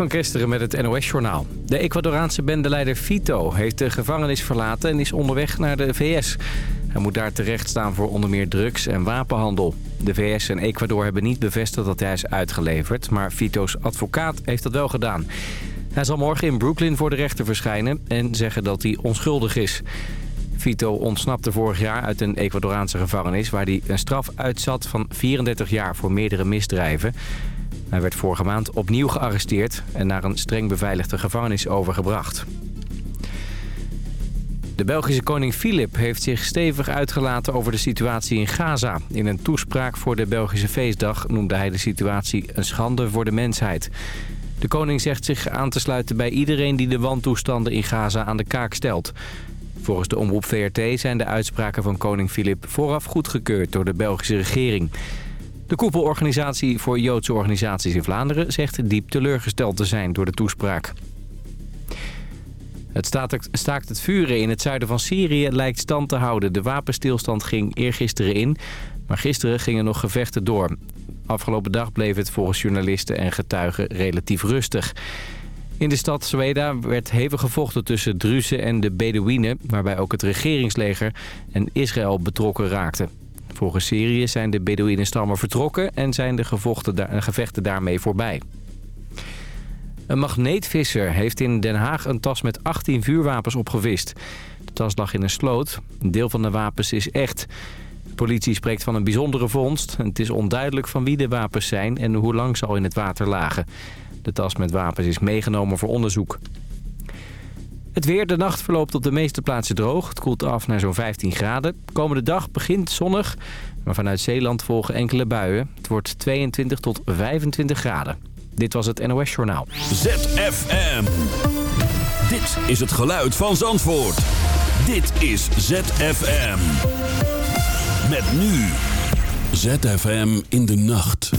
Van gisteren met het NOS-journaal. De Ecuadoraanse bendeleider Fito heeft de gevangenis verlaten en is onderweg naar de VS. Hij moet daar terecht staan voor onder meer drugs en wapenhandel. De VS en Ecuador hebben niet bevestigd dat hij is uitgeleverd... maar Fito's advocaat heeft dat wel gedaan. Hij zal morgen in Brooklyn voor de rechter verschijnen en zeggen dat hij onschuldig is. Fito ontsnapte vorig jaar uit een Ecuadoraanse gevangenis... waar hij een straf uitzat van 34 jaar voor meerdere misdrijven... Hij werd vorige maand opnieuw gearresteerd en naar een streng beveiligde gevangenis overgebracht. De Belgische koning Filip heeft zich stevig uitgelaten over de situatie in Gaza. In een toespraak voor de Belgische feestdag noemde hij de situatie een schande voor de mensheid. De koning zegt zich aan te sluiten bij iedereen die de wantoestanden in Gaza aan de kaak stelt. Volgens de omroep VRT zijn de uitspraken van koning Filip vooraf goedgekeurd door de Belgische regering. De koepelorganisatie voor Joodse organisaties in Vlaanderen zegt diep teleurgesteld te zijn door de toespraak. Het staakt het vuren in het zuiden van Syrië lijkt stand te houden. De wapenstilstand ging eergisteren in, maar gisteren gingen nog gevechten door. Afgelopen dag bleef het volgens journalisten en getuigen relatief rustig. In de stad Zweda werd hevig gevochten tussen Druzen en de Bedouinen... waarbij ook het regeringsleger en Israël betrokken raakten. Volgens Syrië zijn de Bedouinenstammen vertrokken en zijn de da eh, gevechten daarmee voorbij. Een magneetvisser heeft in Den Haag een tas met 18 vuurwapens opgevist. De tas lag in een sloot. Een deel van de wapens is echt. De politie spreekt van een bijzondere vondst. Het is onduidelijk van wie de wapens zijn en hoe lang ze al in het water lagen. De tas met wapens is meegenomen voor onderzoek. Het weer, de nacht verloopt op de meeste plaatsen droog. Het koelt af naar zo'n 15 graden. Komende dag begint zonnig, maar vanuit Zeeland volgen enkele buien. Het wordt 22 tot 25 graden. Dit was het NOS Journaal. ZFM. Dit is het geluid van Zandvoort. Dit is ZFM. Met nu. ZFM in de nacht.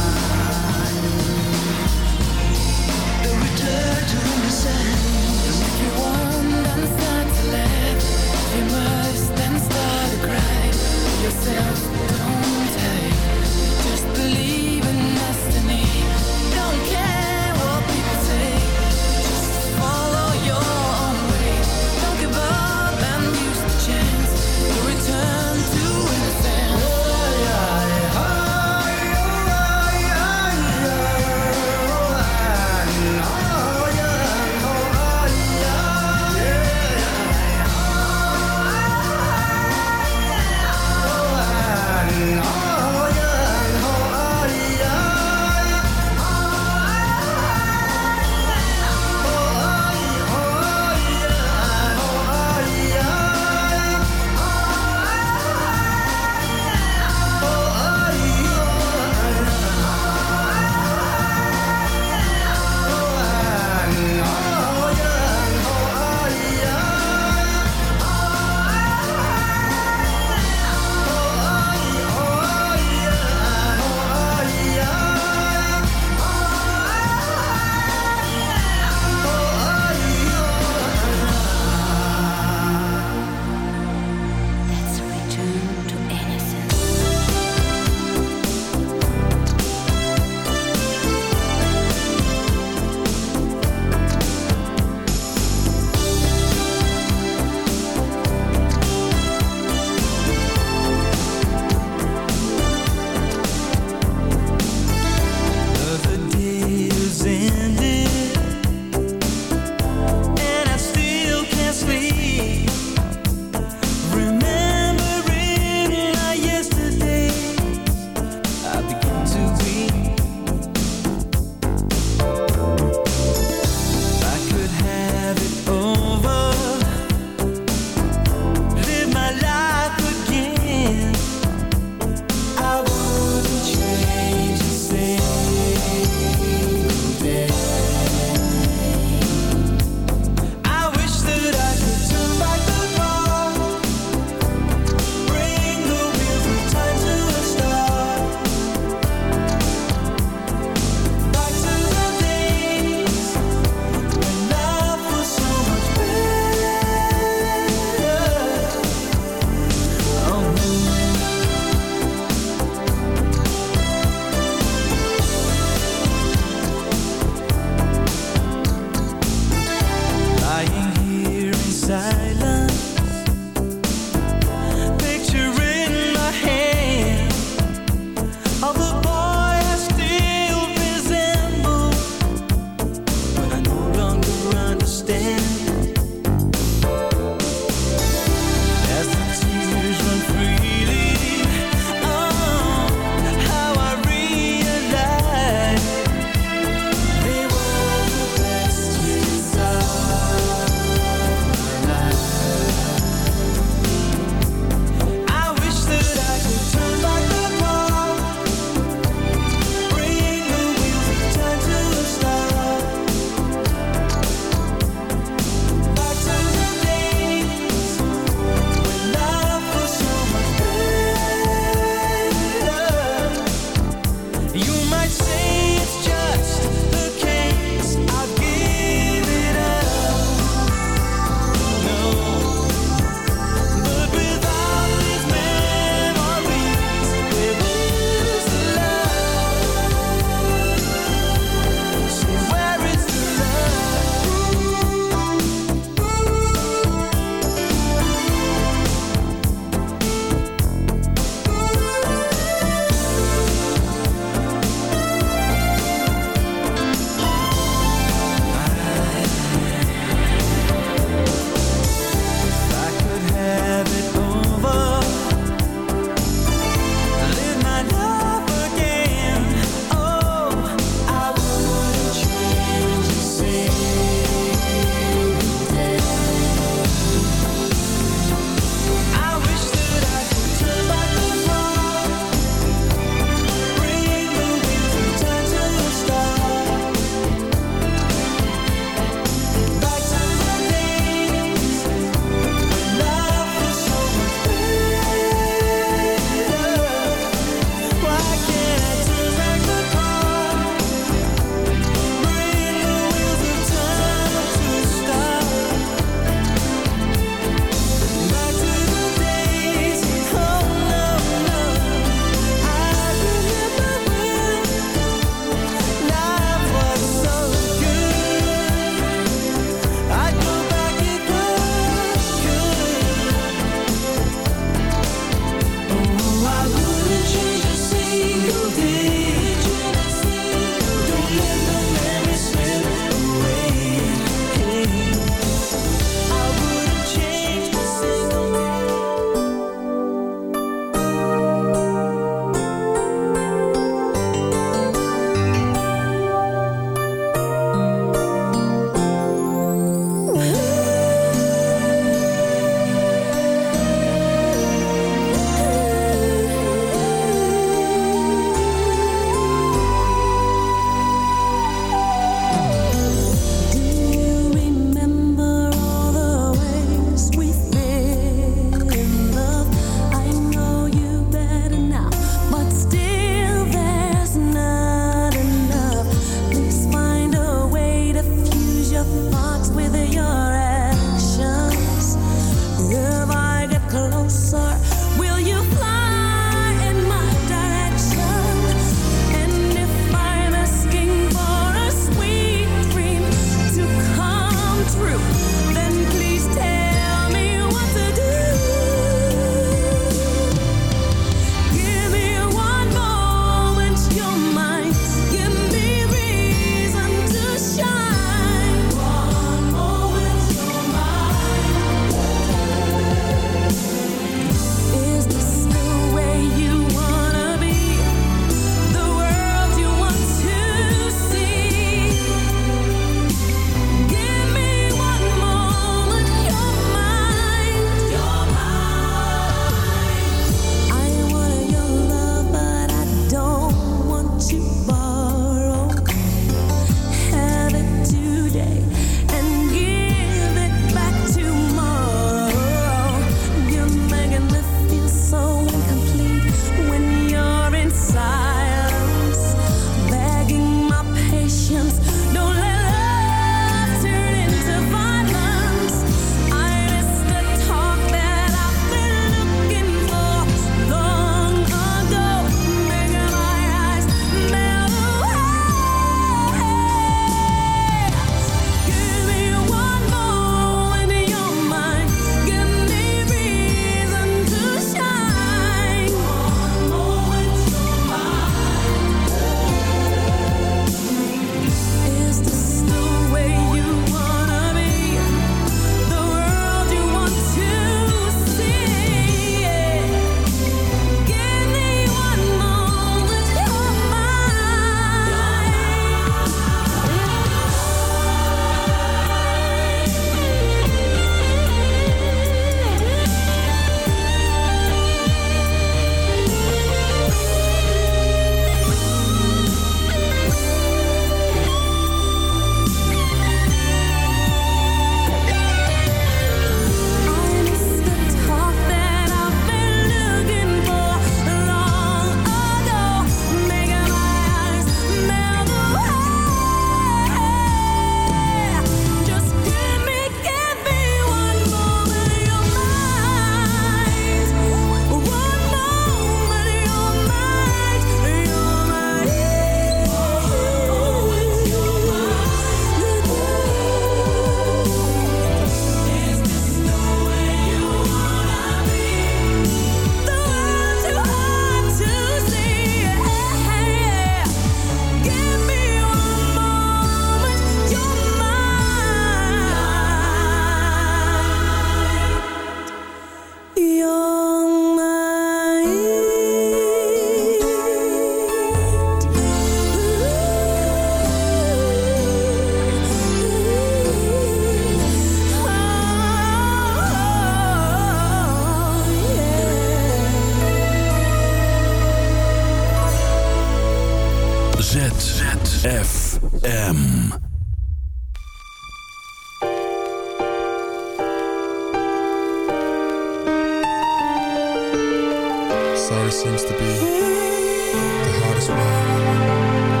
always seems to be the hardest one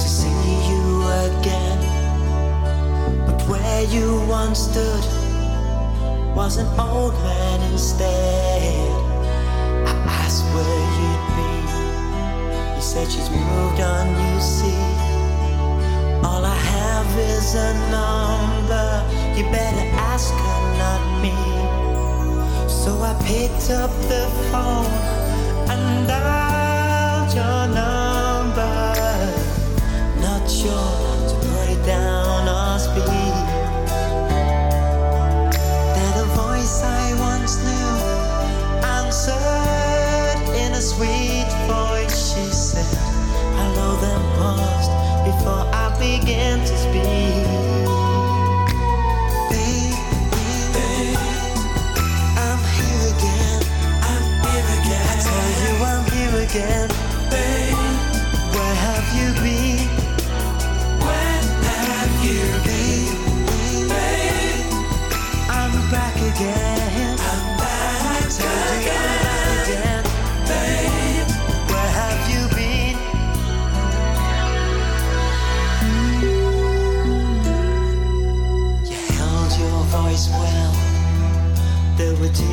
to see you again. But where you once stood was an old man instead. I asked where you'd be. said she's moved on, you see. All I have is a number. You better ask her, not me. So I picked up the phone and I. to down a voice I once knew answered in a sweet voice. She said, Hello, then paused before I began to speak. I'm here again. I'm here again. I tell you I'm here again.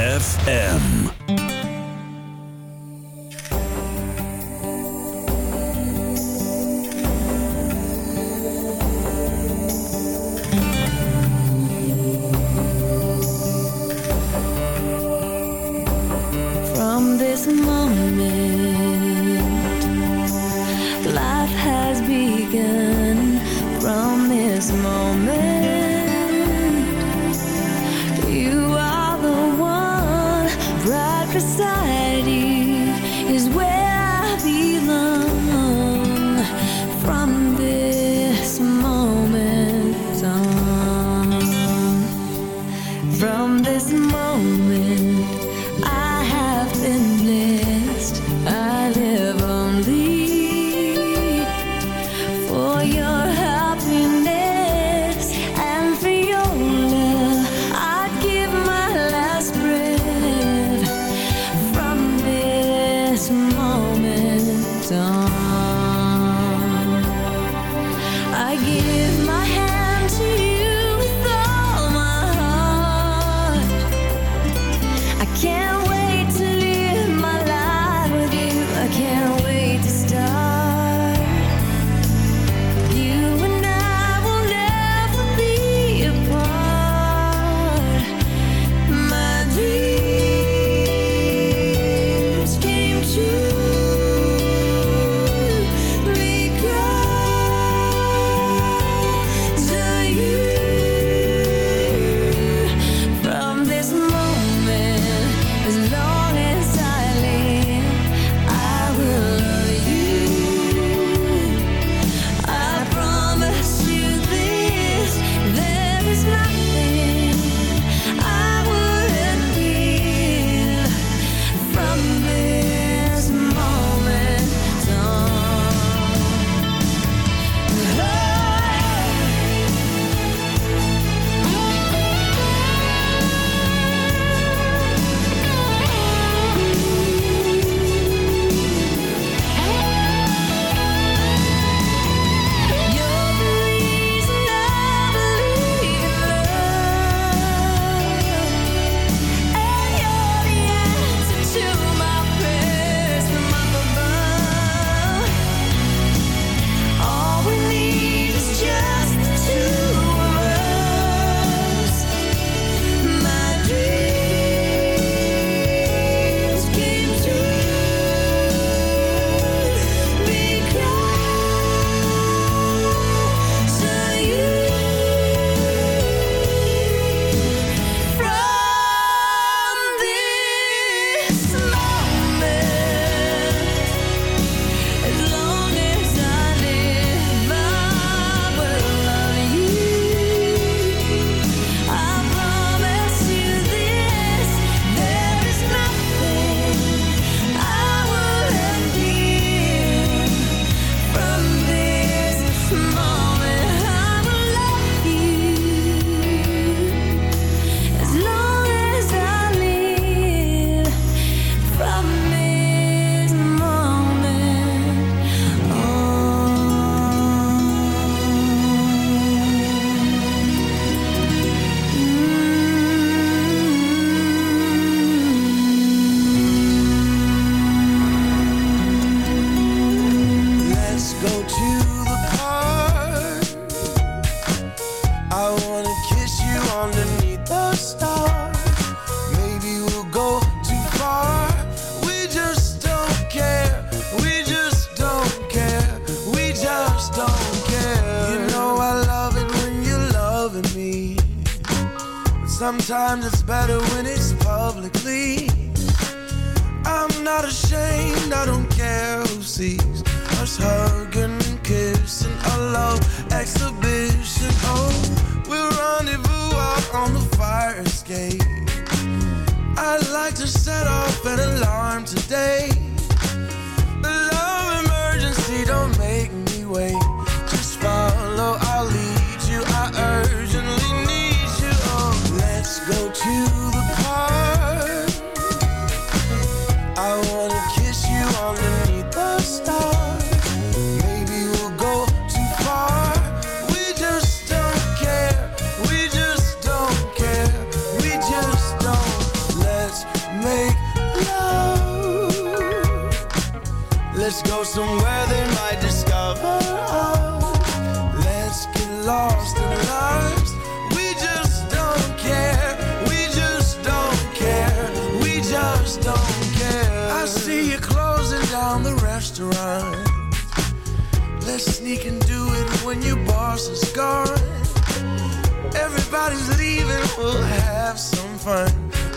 FM.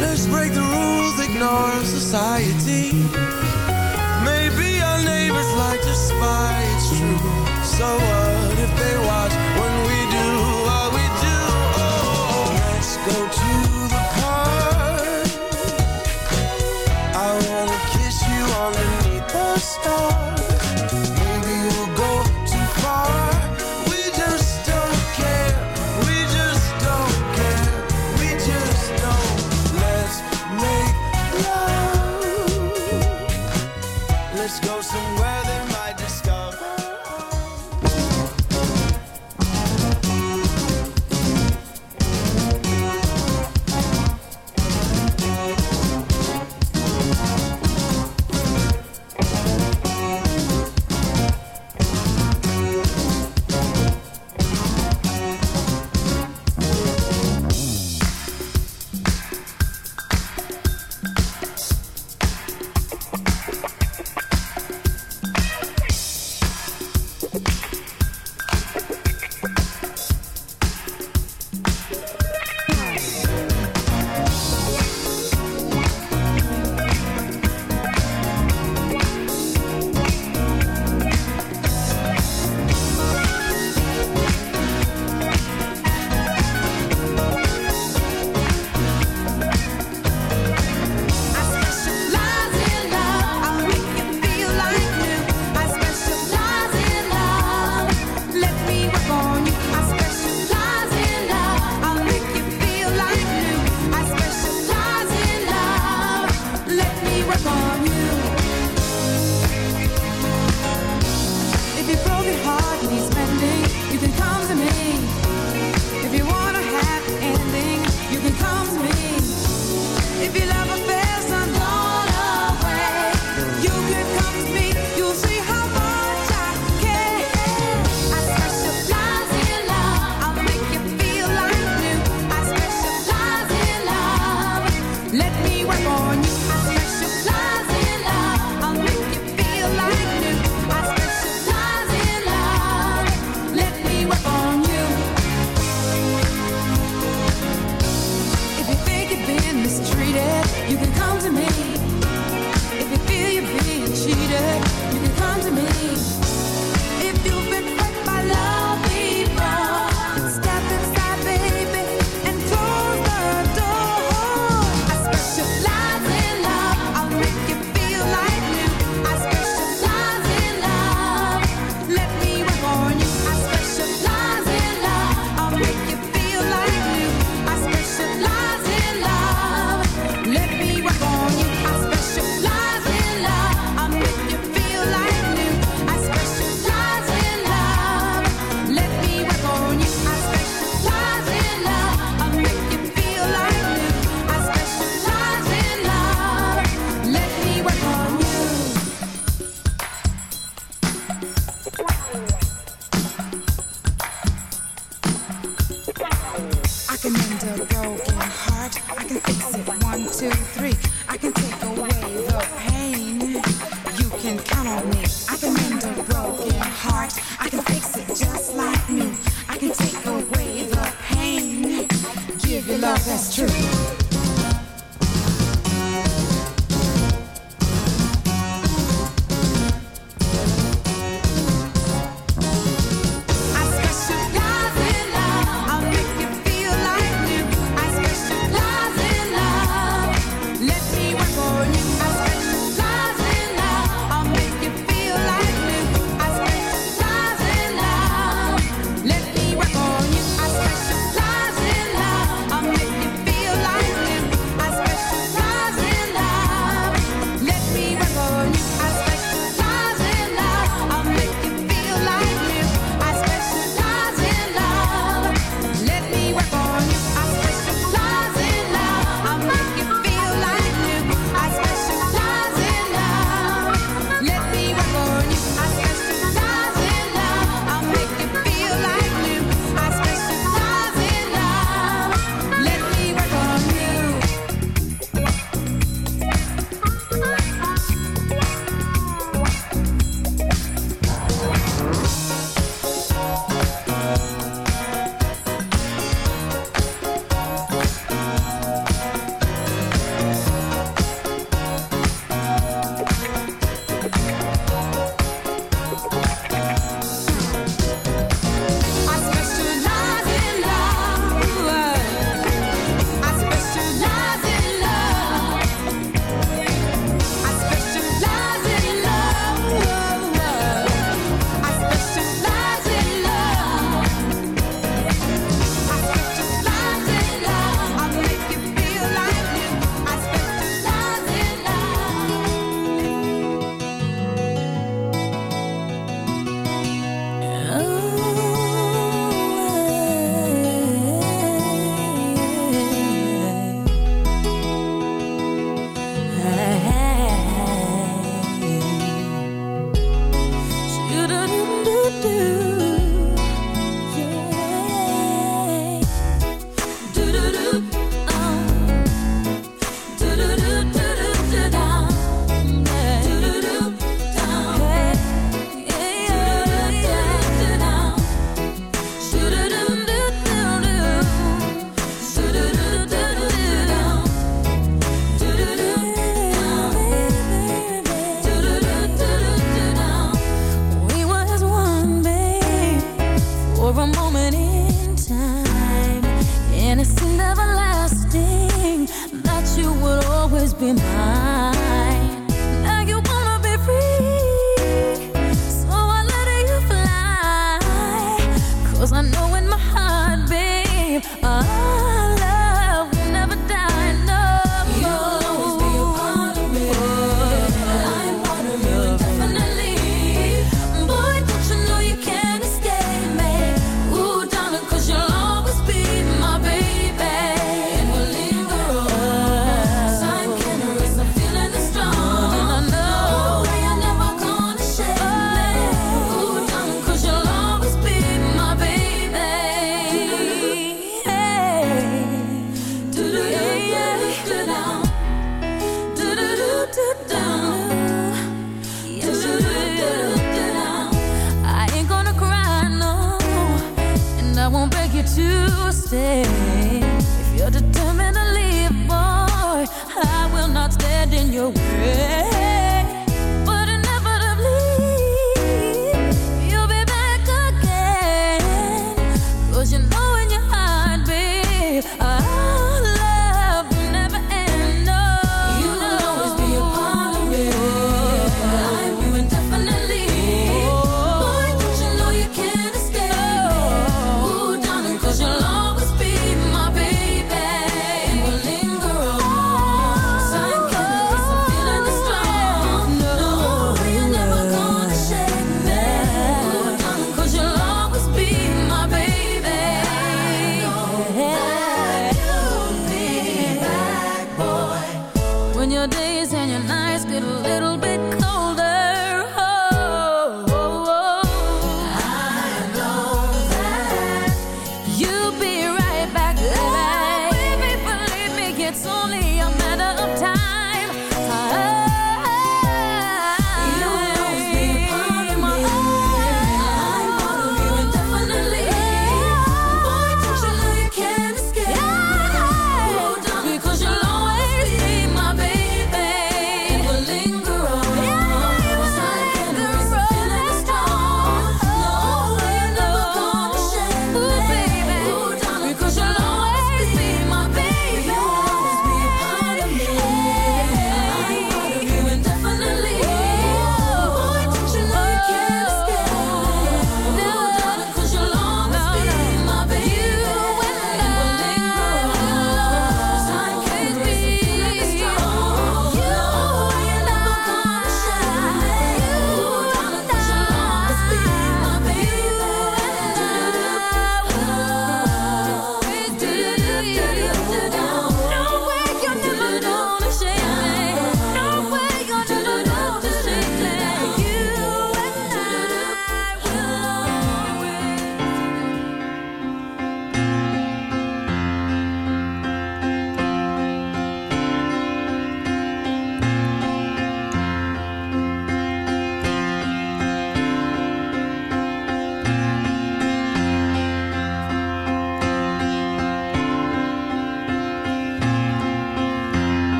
Let's break the rules, ignore society. Maybe our neighbors like to spy, it's true. So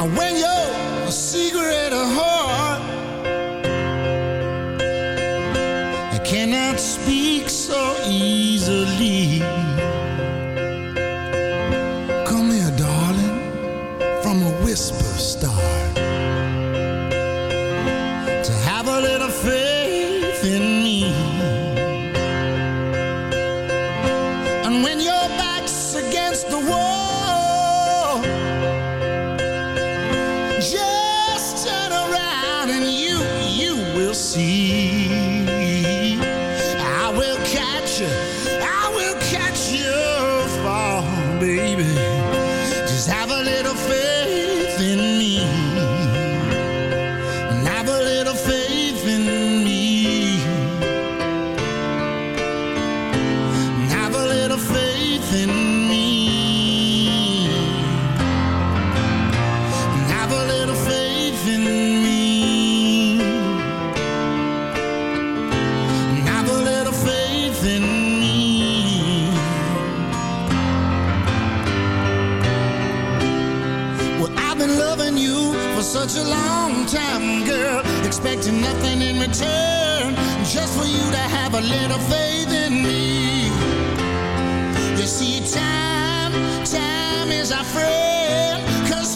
And when you see little faith in me. You see, time, time is our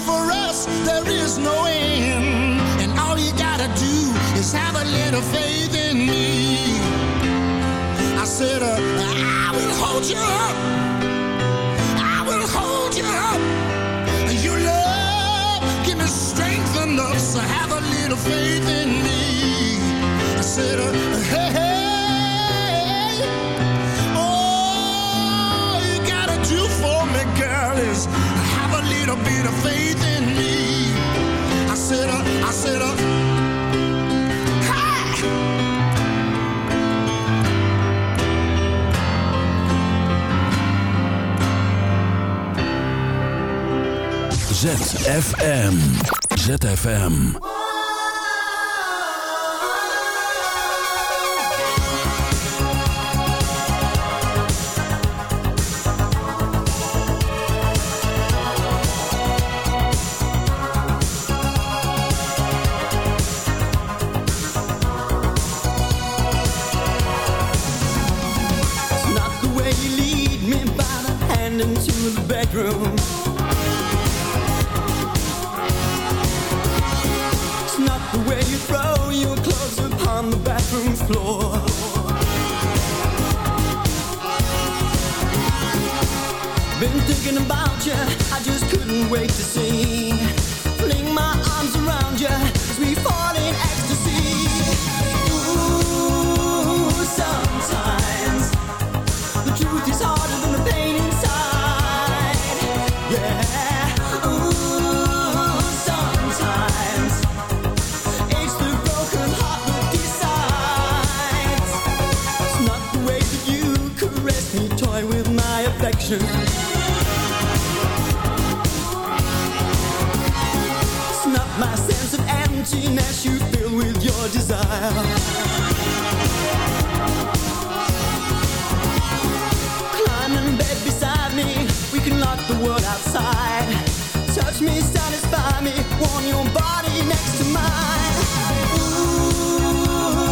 for us, there is no end. And all you gotta do is have a little faith in me. I said, uh, I will hold you up. I will hold you up. Your love, give me strength enough. So have a little faith in me. I said, uh, hey. bit I said, uh, I said, uh, ZFM. ZFM. satisfy me. want your body next to mine. Ooh.